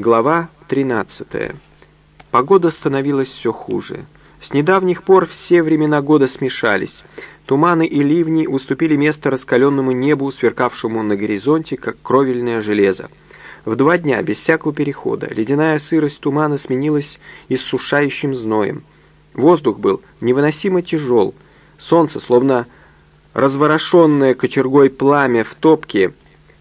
Глава 13. Погода становилась все хуже. С недавних пор все времена года смешались. Туманы и ливни уступили место раскаленному небу, сверкавшему на горизонте, как кровельное железо. В два дня, без всякого перехода, ледяная сырость тумана сменилась иссушающим зноем. Воздух был невыносимо тяжел. Солнце, словно разворошенное кочергой пламя в топке,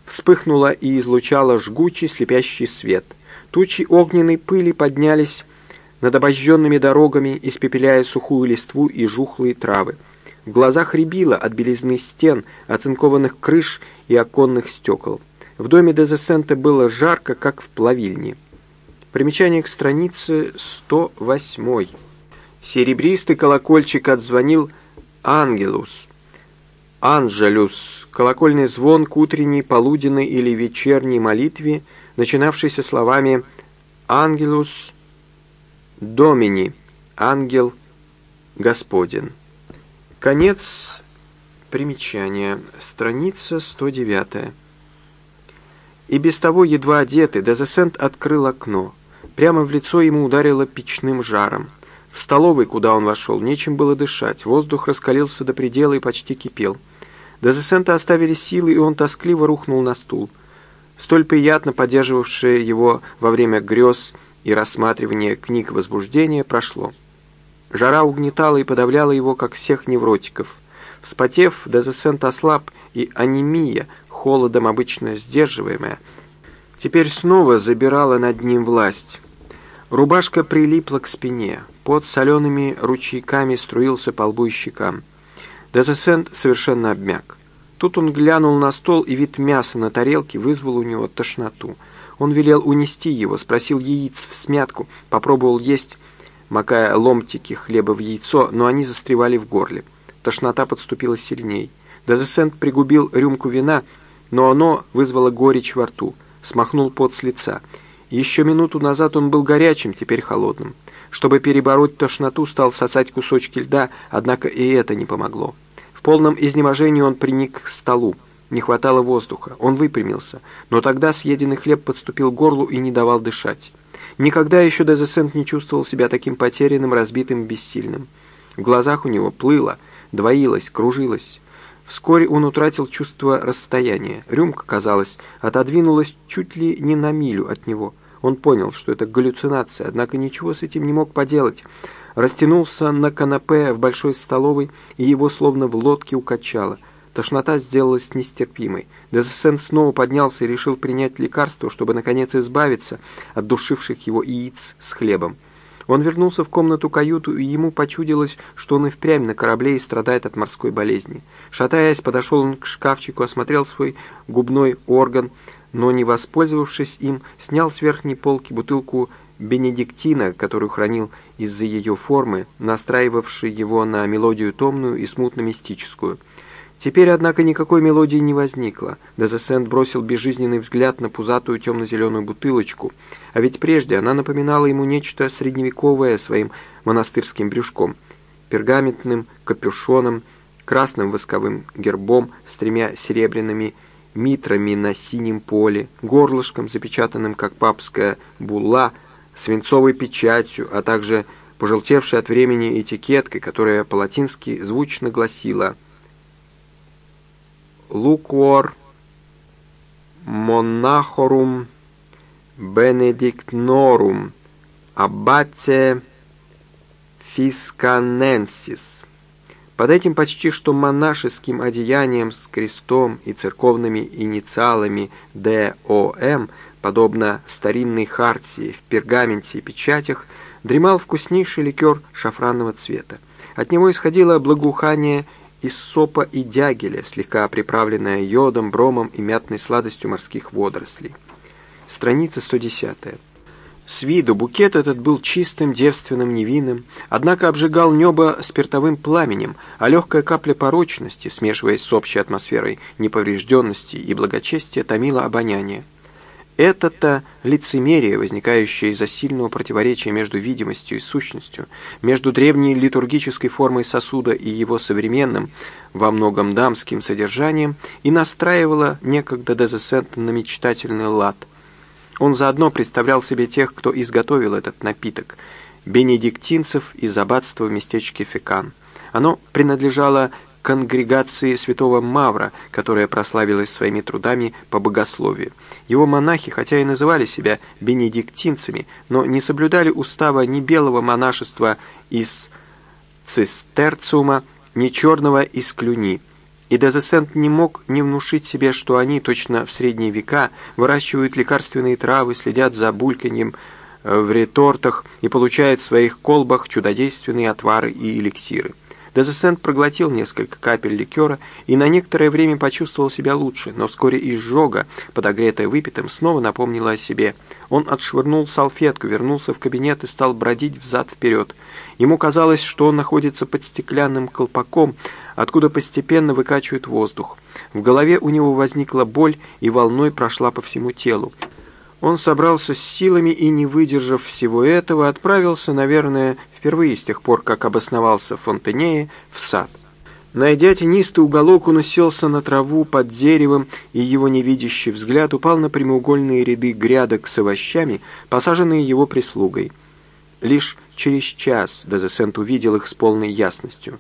вспыхнуло и излучало жгучий слепящий свет — Тучи огненной пыли поднялись над обожженными дорогами, испепеляя сухую листву и жухлые травы. В глазах рябило от белизны стен, оцинкованных крыш и оконных стекол. В доме Дезесента было жарко, как в плавильне. Примечание к странице 108. Серебристый колокольчик отзвонил «Ангелус». «Анджелюс» — колокольный звон к утренней, полуденной или вечерней молитве — начинавшийся словами «Ангелус Домини» — «Ангел Господен». Конец примечания, страница 109. И без того едва одетый, Дезесент открыл окно. Прямо в лицо ему ударило печным жаром. В столовой, куда он вошел, нечем было дышать, воздух раскалился до предела и почти кипел. Дезесента оставили силы, и он тоскливо рухнул на стул столь приятно поддерживавшее его во время грез и рассматривания книг возбуждения, прошло. Жара угнетала и подавляла его, как всех невротиков. Вспотев, Дезесент ослаб, и анемия, холодом обычно сдерживаемая, теперь снова забирала над ним власть. Рубашка прилипла к спине, под солеными ручейками струился по лбу и щекам. Дезесент совершенно обмяк. Тут он глянул на стол, и вид мяса на тарелке вызвал у него тошноту. Он велел унести его, спросил яиц в смятку, попробовал есть, макая ломтики хлеба в яйцо, но они застревали в горле. Тошнота подступила сильней. Дезесент пригубил рюмку вина, но оно вызвало горечь во рту, смахнул пот с лица. Еще минуту назад он был горячим, теперь холодным. Чтобы перебороть тошноту, стал сосать кусочки льда, однако и это не помогло. В полном изнеможении он приник к столу. Не хватало воздуха. Он выпрямился. Но тогда съеденный хлеб подступил к горлу и не давал дышать. Никогда еще Дезесент не чувствовал себя таким потерянным, разбитым, бессильным. В глазах у него плыло, двоилось, кружилось. Вскоре он утратил чувство расстояния. Рюмка, казалось, отодвинулась чуть ли не на милю от него. Он понял, что это галлюцинация, однако ничего с этим не мог поделать растянулся на канапе в большой столовой, и его словно в лодке укачало. Тошнота сделалась нестерпимой. Дезесен снова поднялся и решил принять лекарство, чтобы, наконец, избавиться от душивших его яиц с хлебом. Он вернулся в комнату каюту, и ему почудилось, что он и впрямь на корабле и страдает от морской болезни. Шатаясь, подошел он к шкафчику, осмотрел свой губной орган, но, не воспользовавшись им, снял с верхней полки бутылку Бенедиктина, которую хранил из-за ее формы, настраивавший его на мелодию томную и смутно-мистическую. Теперь, однако, никакой мелодии не возникло. Дезесент бросил безжизненный взгляд на пузатую темно-зеленую бутылочку, а ведь прежде она напоминала ему нечто средневековое своим монастырским брюшком, пергаментным капюшоном, красным восковым гербом с тремя серебряными митрами на синем поле, горлышком, запечатанным как папская булла, свинцовой печатью, а также пожелтевшей от времени этикеткой, которая по-латински звучно гласила «Луквор монахорум бенедиктнорум аббате фисканенсис». Под этим почти что монашеским одеянием с крестом и церковными инициалами ДОМ – подобно старинной хартии в пергаменте и печатях, дремал вкуснейший ликер шафранного цвета. От него исходило благоухание из сопа и дягеля, слегка приправленное йодом, бромом и мятной сладостью морских водорослей. Страница 110. С виду букет этот был чистым, девственным, невинным, однако обжигал небо спиртовым пламенем, а легкая капля порочности, смешиваясь с общей атмосферой неповрежденности и благочестия, томила обоняние. Это-то лицемерие, возникающее из-за сильного противоречия между видимостью и сущностью, между древней литургической формой сосуда и его современным, во многом дамским содержанием, и настраивало некогда Дезесента на мечтательный лад. Он заодно представлял себе тех, кто изготовил этот напиток – бенедиктинцев из аббатства в местечке Фекан. Оно принадлежало конгрегации святого Мавра, которая прославилась своими трудами по богословию. Его монахи, хотя и называли себя бенедиктинцами, но не соблюдали устава ни белого монашества из цистерциума, ни черного из клюни. И Дезесент не мог не внушить себе, что они, точно в средние века, выращивают лекарственные травы, следят за бульканьем э, в ретортах и получают в своих колбах чудодейственные отвары и эликсиры. Дезесент проглотил несколько капель ликера и на некоторое время почувствовал себя лучше, но вскоре изжога, подогретая выпитым, снова напомнила о себе. Он отшвырнул салфетку, вернулся в кабинет и стал бродить взад-вперед. Ему казалось, что он находится под стеклянным колпаком, откуда постепенно выкачивают воздух. В голове у него возникла боль и волной прошла по всему телу. Он собрался с силами и, не выдержав всего этого, отправился, наверное, впервые с тех пор, как обосновался в Фонтенее, в сад. Найдя тенистый уголок, он уселся на траву под деревом, и его невидящий взгляд упал на прямоугольные ряды грядок с овощами, посаженные его прислугой. Лишь через час Дезесент увидел их с полной ясностью.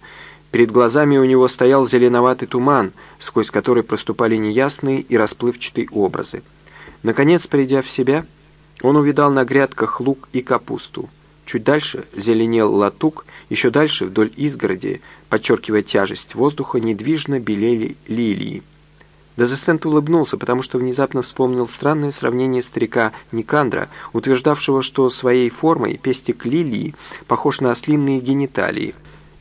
Перед глазами у него стоял зеленоватый туман, сквозь который проступали неясные и расплывчатые образы. Наконец, придя в себя, он увидал на грядках лук и капусту. Чуть дальше зеленел латук, еще дальше, вдоль изгороди, подчеркивая тяжесть воздуха, недвижно белели лилии. Дезесент улыбнулся, потому что внезапно вспомнил странное сравнение старика Никандра, утверждавшего, что своей формой пестик лилии похож на ослинные гениталии.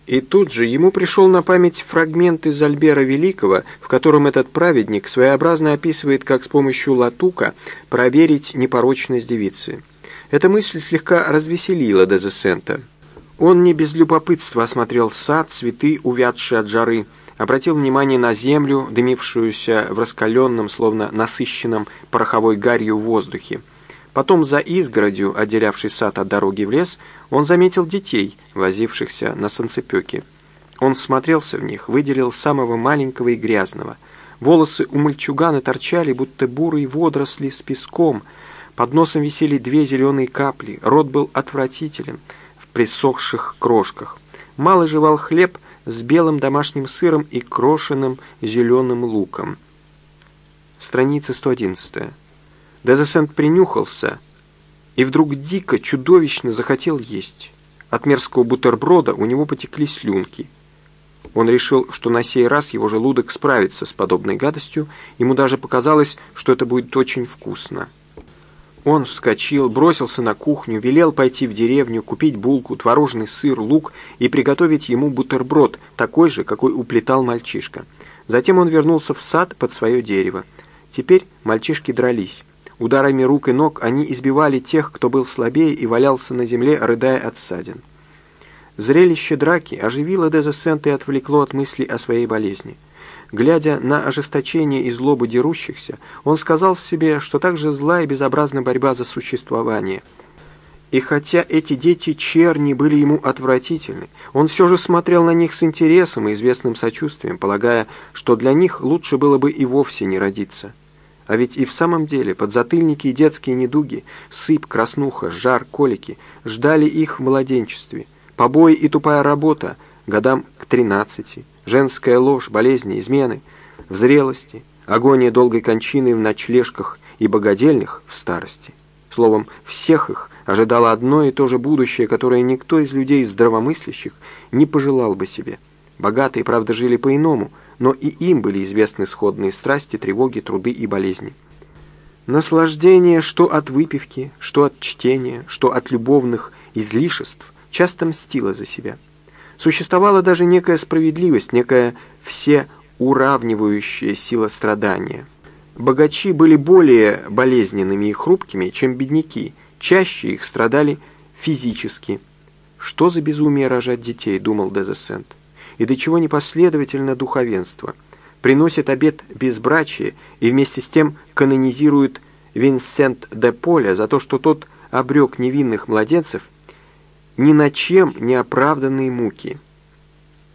И тут же ему пришел на память фрагмент из Альбера Великого, в котором этот праведник своеобразно описывает, как с помощью латука проверить непорочность девицы. Эта мысль слегка развеселила Дезесента. Он не без любопытства осмотрел сад, цветы, увядшие от жары, обратил внимание на землю, дымившуюся в раскаленном, словно насыщенном пороховой гарью воздухе. Потом за изгородью, отделявшей сад от дороги в лес, он заметил детей, возившихся на санцепёке. Он смотрелся в них, выделил самого маленького и грязного. Волосы у мальчугана торчали, будто бурые водоросли с песком. Под носом висели две зеленые капли. Рот был отвратителен, в присохших крошках. Малый жевал хлеб с белым домашним сыром и крошенным зеленым луком. Страница 111. Дезесент принюхался и вдруг дико, чудовищно захотел есть. От мерзкого бутерброда у него потекли слюнки. Он решил, что на сей раз его желудок справится с подобной гадостью, ему даже показалось, что это будет очень вкусно. Он вскочил, бросился на кухню, велел пойти в деревню, купить булку, творожный сыр, лук и приготовить ему бутерброд, такой же, какой уплетал мальчишка. Затем он вернулся в сад под свое дерево. Теперь мальчишки дрались. Ударами рук и ног они избивали тех, кто был слабее и валялся на земле, рыдая от ссадин. Зрелище драки оживило Дезесента и отвлекло от мыслей о своей болезни. Глядя на ожесточение и злобу дерущихся, он сказал себе, что так же зла и безобразна борьба за существование. И хотя эти дети черни были ему отвратительны, он все же смотрел на них с интересом и известным сочувствием, полагая, что для них лучше было бы и вовсе не родиться. А ведь и в самом деле подзатыльники и детские недуги, сыпь, краснуха, жар, колики ждали их в младенчестве. Побои и тупая работа годам к тринадцати, женская ложь, болезни, измены в зрелости, агония долгой кончины в ночлежках и богадельных в старости. Словом, всех их ожидало одно и то же будущее, которое никто из людей здравомыслящих не пожелал бы себе. Богатые, правда, жили по-иному – но и им были известны сходные страсти, тревоги, труды и болезни. Наслаждение что от выпивки, что от чтения, что от любовных излишеств часто мстило за себя. Существовала даже некая справедливость, некая всеуравнивающая сила страдания. Богачи были более болезненными и хрупкими, чем бедняки, чаще их страдали физически. «Что за безумие рожать детей?» — думал Дезесент и до чего непоследовательно духовенство. Приносит обет безбрачия и вместе с тем канонизирует Винсент де Поля за то, что тот обрек невинных младенцев ни на чем не оправданные муки.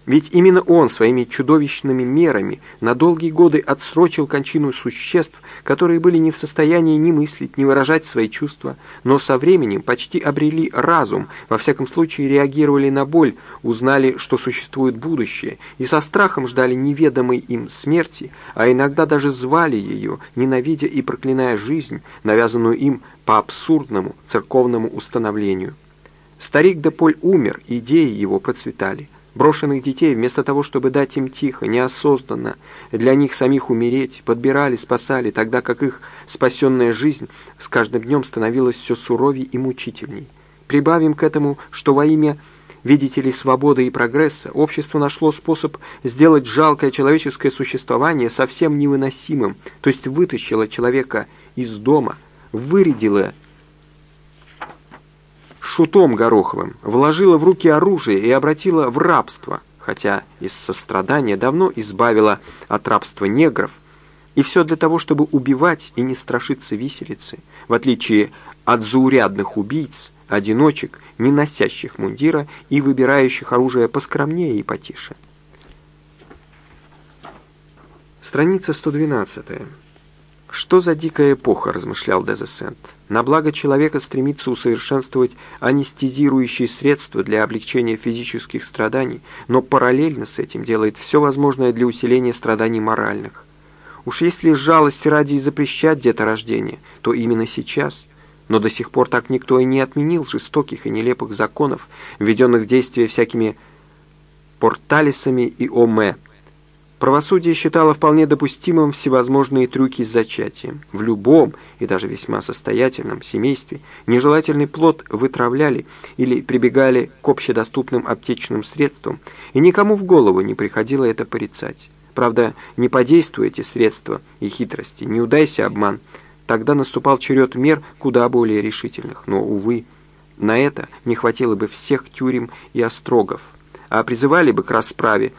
Ведь именно он своими чудовищными мерами на долгие годы отсрочил кончину существ, которые были не в состоянии ни мыслить, ни выражать свои чувства, но со временем почти обрели разум, во всяком случае реагировали на боль, узнали, что существует будущее, и со страхом ждали неведомой им смерти, а иногда даже звали ее, ненавидя и проклиная жизнь, навязанную им по абсурдному церковному установлению. Старик Деполь умер, идеи его процветали. Брошенных детей, вместо того, чтобы дать им тихо, неосознанно, для них самих умереть, подбирали, спасали, тогда как их спасенная жизнь с каждым днем становилась все суровей и мучительней. Прибавим к этому, что во имя, видите ли, свободы и прогресса, общество нашло способ сделать жалкое человеческое существование совсем невыносимым, то есть вытащило человека из дома, вырядило шутом Гороховым, вложила в руки оружие и обратила в рабство, хотя из сострадания давно избавила от рабства негров, и все для того, чтобы убивать и не страшиться виселицы, в отличие от заурядных убийц, одиночек, не носящих мундира и выбирающих оружие поскромнее и потише. Страница 112. «Что за дикая эпоха?» – размышлял Дезесент. «На благо человека стремится усовершенствовать анестезирующие средства для облегчения физических страданий, но параллельно с этим делает все возможное для усиления страданий моральных. Уж если жалость ради и запрещать деторождение, то именно сейчас. Но до сих пор так никто и не отменил жестоких и нелепых законов, введенных в действие всякими порталисами и оме, Правосудие считало вполне допустимым всевозможные трюки с зачатием. В любом, и даже весьма состоятельном семействе нежелательный плод вытравляли или прибегали к общедоступным аптечным средствам, и никому в голову не приходило это порицать. Правда, не подействуя эти средства и хитрости, не удайся обман, тогда наступал черед мер куда более решительных. Но, увы, на это не хватило бы всех тюрем и острогов, а призывали бы к расправе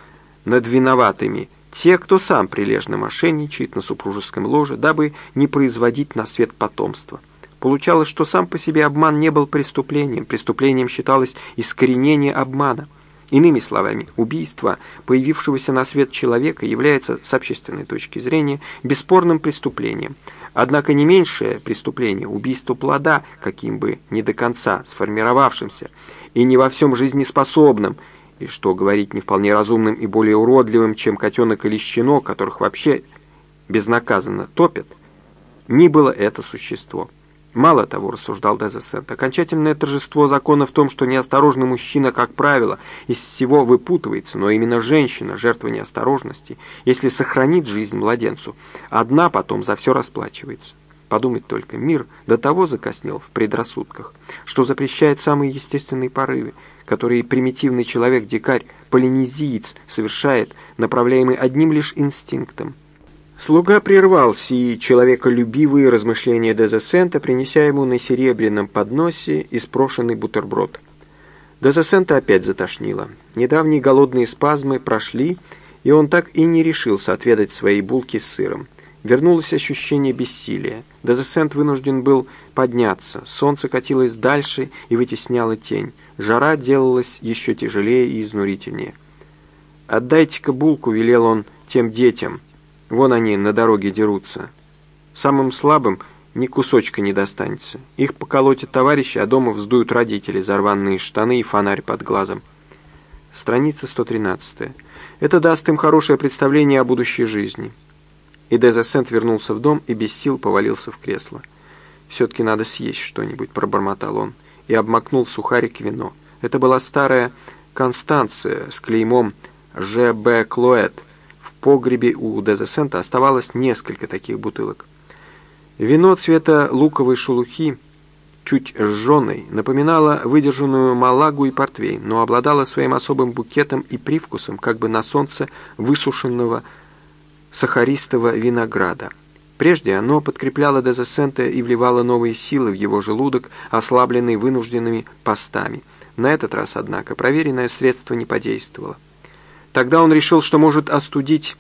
над виноватыми те, кто сам прилежно мошенничает на супружеском ложе, дабы не производить на свет потомство. Получалось, что сам по себе обман не был преступлением, преступлением считалось искоренение обмана. Иными словами, убийство появившегося на свет человека является, с общественной точки зрения, бесспорным преступлением. Однако не меньшее преступление – убийство плода, каким бы не до конца сформировавшимся и не во всем жизнеспособным – и что говорить не вполне разумным и более уродливым, чем котенок или щенок, которых вообще безнаказанно топят, ни было это существо. Мало того, рассуждал Дезесент, окончательное торжество закона в том, что неосторожный мужчина, как правило, из всего выпутывается, но именно женщина, жертва неосторожности, если сохранит жизнь младенцу, одна потом за все расплачивается. Подумать только, мир до того закоснел в предрассудках, что запрещает самые естественные порывы, которые примитивный человек-дикарь, полинезиец, совершает, направляемый одним лишь инстинктом. Слуга прервал сии человеколюбивые размышления Дезесента, принеся ему на серебряном подносе испрошенный бутерброд. Дезесента опять затошнило. Недавние голодные спазмы прошли, и он так и не решился отведать свои булки с сыром. Вернулось ощущение бессилия. Дезесент вынужден был подняться. Солнце катилось дальше и вытесняло тень. Жара делалась еще тяжелее и изнурительнее. «Отдайте-ка булку», — велел он тем детям. «Вон они на дороге дерутся. Самым слабым ни кусочка не достанется. Их поколотят товарищи, а дома вздуют родители, зарванные штаны и фонарь под глазом». Страница 113. Это даст им хорошее представление о будущей жизни. И Дезесент вернулся в дом и без сил повалился в кресло. «Все-таки надо съесть что-нибудь», — пробормотал он и обмакнул сухарик вино. Это была старая Констанция с клеймом «Ж.Б. Клоэт». В погребе у Дезесента оставалось несколько таких бутылок. Вино цвета луковой шелухи, чуть жженой, напоминало выдержанную малагу и портвейн, но обладало своим особым букетом и привкусом, как бы на солнце высушенного сахаристого винограда. Прежде оно подкрепляло Дезесента и вливало новые силы в его желудок, ослабленный вынужденными постами. На этот раз, однако, проверенное средство не подействовало. Тогда он решил, что может остудить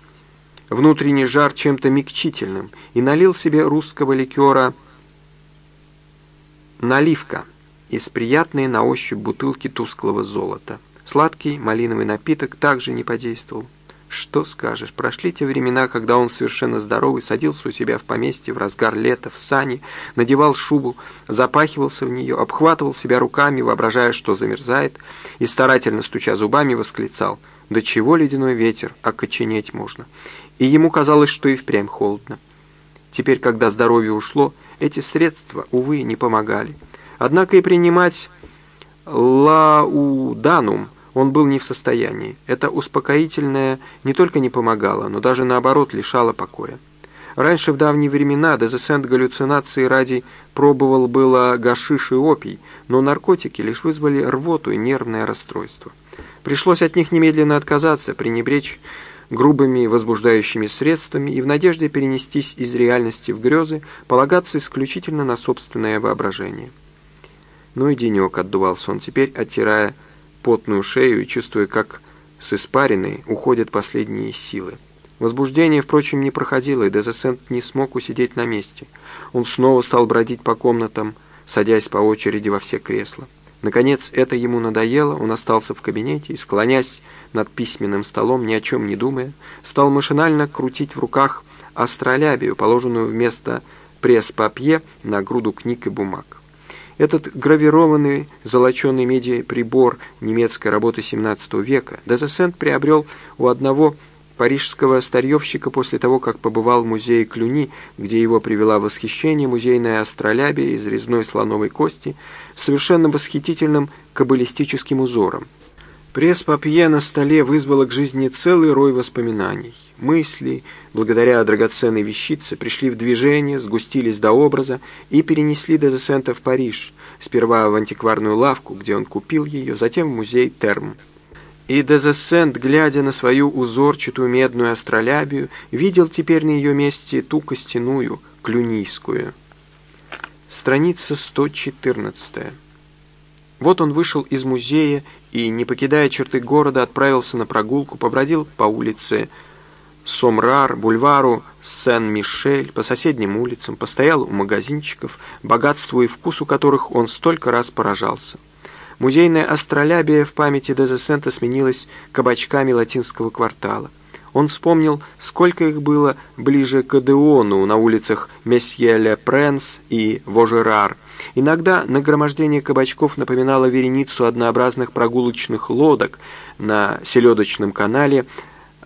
внутренний жар чем-то мягчительным, и налил себе русского ликера «Наливка» из приятной на ощупь бутылки тусклого золота. Сладкий малиновый напиток также не подействовал. Что скажешь, прошли те времена, когда он совершенно здоровый садился у себя в поместье в разгар лета, в сани, надевал шубу, запахивался в нее, обхватывал себя руками, воображая, что замерзает, и старательно стуча зубами восклицал «Да чего ледяной ветер, окоченеть можно!» И ему казалось, что и впрямь холодно. Теперь, когда здоровье ушло, эти средства, увы, не помогали. Однако и принимать лауданум он был не в состоянии. Это успокоительное не только не помогало, но даже наоборот лишало покоя. Раньше, в давние времена, Дезесент галлюцинации ради пробовал было гашиш и опий, но наркотики лишь вызвали рвоту и нервное расстройство. Пришлось от них немедленно отказаться, пренебречь грубыми возбуждающими средствами и в надежде перенестись из реальности в грезы, полагаться исключительно на собственное воображение. Ну и денек отдувался он теперь, оттирая потную шею и чувствуя, как с испариной уходят последние силы. Возбуждение, впрочем, не проходило, и Дезесент не смог усидеть на месте. Он снова стал бродить по комнатам, садясь по очереди во все кресла. Наконец, это ему надоело, он остался в кабинете и, склонясь над письменным столом, ни о чем не думая, стал машинально крутить в руках астролябию, положенную вместо пресс-папье на груду книг и бумаг. Этот гравированный золоченый медиа прибор немецкой работы XVII века Дезесент приобрел у одного парижского старьевщика после того, как побывал в музее Клюни, где его привела восхищение музейная астролябия из резной слоновой кости с совершенно восхитительным каббалистическим узором. Пресс-папье на столе вызвало к жизни целый рой воспоминаний. Мысли, благодаря драгоценной вещице, пришли в движение, сгустились до образа и перенесли Дезесента в Париж, сперва в антикварную лавку, где он купил ее, затем в музей Терм. И Дезесент, глядя на свою узорчатую медную астролябию, видел теперь на ее месте ту костяную, клюнийскую. Страница 114. Вот он вышел из музея и, не покидая черты города, отправился на прогулку, побродил по улице Сомрар, бульвару Сен-Мишель, по соседним улицам, постоял у магазинчиков, богатству и вкусу которых он столько раз поражался. Музейная астролябия в памяти Дезесента сменилась кабачками латинского квартала. Он вспомнил, сколько их было ближе к Адеону на улицах Месье-Ле-Пренс и Вожерар, Иногда нагромождение кабачков напоминало вереницу однообразных прогулочных лодок на селедочном канале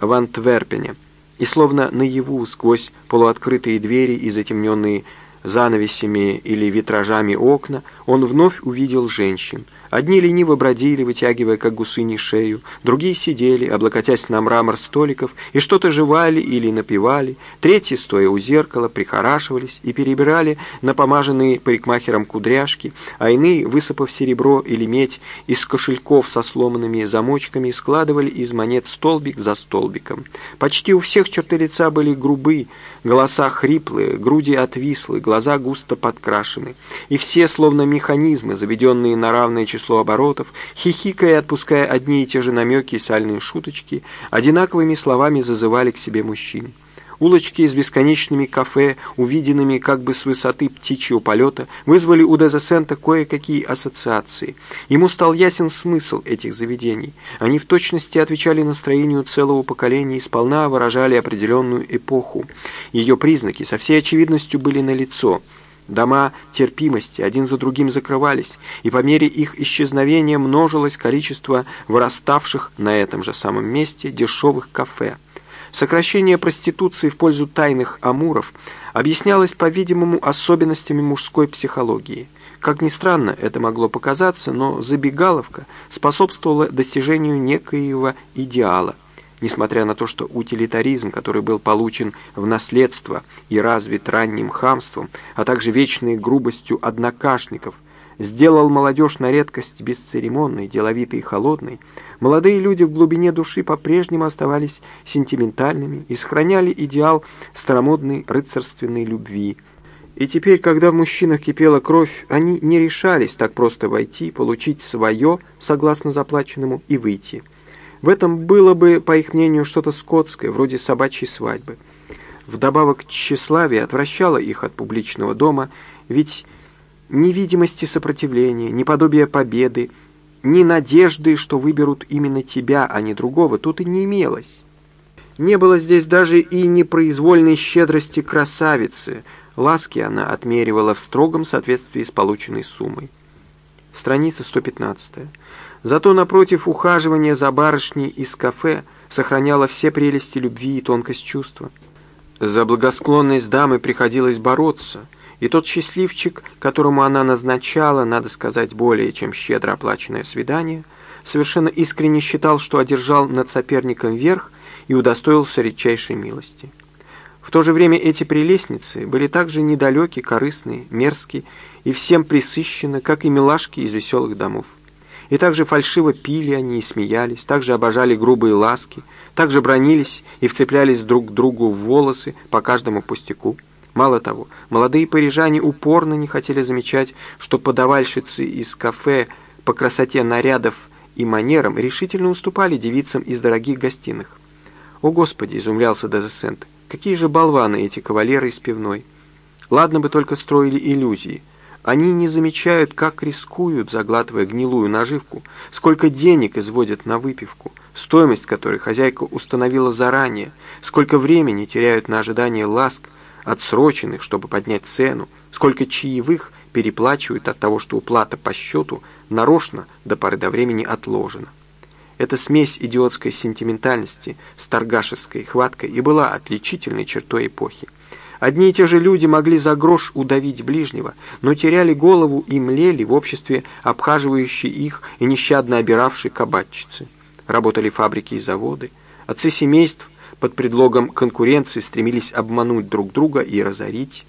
в Антверпене. И словно наяву, сквозь полуоткрытые двери и затемненные занавесями или витражами окна, он вновь увидел женщин – Одни лениво бродили, вытягивая как гусыни шею, другие сидели, облокотясь на мрамор столиков, и что-то жевали или напевали, третьи, стоя у зеркала, прихорашивались и перебирали напомаженные парикмахером кудряшки, а иные, высыпав серебро или медь из кошельков со сломанными замочками, складывали из монет столбик за столбиком. Почти у всех черты лица были грубы, голоса хриплые, груди отвислы, глаза густо подкрашены, и все, словно механизмы, заведенные на равное число оборотов, хихикая и отпуская одни и те же намеки и сальные шуточки, одинаковыми словами зазывали к себе мужчин. Улочки с бесконечными кафе, увиденными как бы с высоты птичьего полета, вызвали у Дезесента кое-какие ассоциации. Ему стал ясен смысл этих заведений. Они в точности отвечали настроению целого поколения и сполна выражали определенную эпоху. Ее признаки со всей очевидностью были налицо – Дома терпимости один за другим закрывались, и по мере их исчезновения множилось количество выраставших на этом же самом месте дешевых кафе. Сокращение проституции в пользу тайных амуров объяснялось, по-видимому, особенностями мужской психологии. Как ни странно это могло показаться, но забегаловка способствовала достижению некоего идеала – несмотря на то, что утилитаризм, который был получен в наследство и развит ранним хамством, а также вечной грубостью однокашников, сделал молодежь на редкость бесцеремонной, деловитой и холодной, молодые люди в глубине души по-прежнему оставались сентиментальными и сохраняли идеал старомодной рыцарственной любви. И теперь, когда в мужчинах кипела кровь, они не решались так просто войти, получить свое, согласно заплаченному, и выйти – в этом было бы, по их мнению, что-то скотское, вроде собачьей свадьбы. Вдобавок тщеславие отвращало их от публичного дома, ведь ни видимости сопротивления, ни подобия победы ни надежды, что выберут именно тебя, а не другого, тут и не имелось. Не было здесь даже и непроизвольной щедрости красавицы. Ласки она отмеривала в строгом соответствии с полученной суммой. Страница 115. Зато напротив ухаживания за барышней из кафе сохраняла все прелести любви и тонкость чувства. За благосклонность дамы приходилось бороться, и тот счастливчик, которому она назначала, надо сказать, более чем щедро оплаченное свидание, совершенно искренне считал, что одержал над соперником верх и удостоился редчайшей милости. В то же время эти прелестницы были также недалеки, корыстные, мерзкие и всем присыщены, как и милашки из веселых домов. И также фальшиво пили они и смеялись, также обожали грубые ласки, также бронились и вцеплялись друг к другу в волосы по каждому пустяку. Мало того, молодые парижане упорно не хотели замечать, что подавальщицы из кафе по красоте нарядов и манерам решительно уступали девицам из дорогих гостиных. «О, Господи!» — изумлялся Дезесент. «Какие же болваны эти кавалеры из пивной! Ладно бы только строили иллюзии, они не замечают, как рискуют, заглатывая гнилую наживку, сколько денег изводят на выпивку, стоимость которой хозяйка установила заранее, сколько времени теряют на ожидание ласк, отсроченных, чтобы поднять цену, сколько чаевых переплачивают от того, что уплата по счету нарочно до поры до времени отложена. Эта смесь идиотской сентиментальности с торгашеской хваткой и была отличительной чертой эпохи. Одни и те же люди могли за грош удавить ближнего, но теряли голову и млели в обществе обхаживающей их и нещадно обиравшей кабачицы. Работали фабрики и заводы. Отцы семейств под предлогом конкуренции стремились обмануть друг друга и разорить.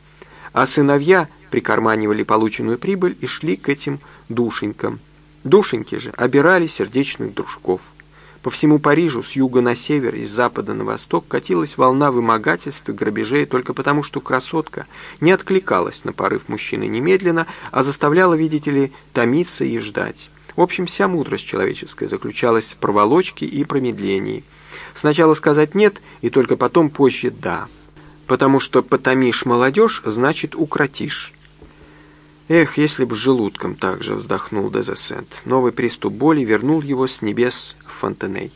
А сыновья прикарманивали полученную прибыль и шли к этим душенькам. Душеньки же обирали сердечных дружков. По всему Парижу с юга на север и с запада на восток катилась волна вымогательств и грабежей только потому, что красотка не откликалась на порыв мужчины немедленно, а заставляла, видите ли, томиться и ждать. В общем, вся мудрость человеческая заключалась в проволочке и промедлении. Сначала сказать «нет» и только потом позже «да». Потому что «потомишь молодежь» значит «укротишь». Эх, если б желудком так же вздохнул Дезесент. Новый приступ боли вернул его с небес Фонтеней.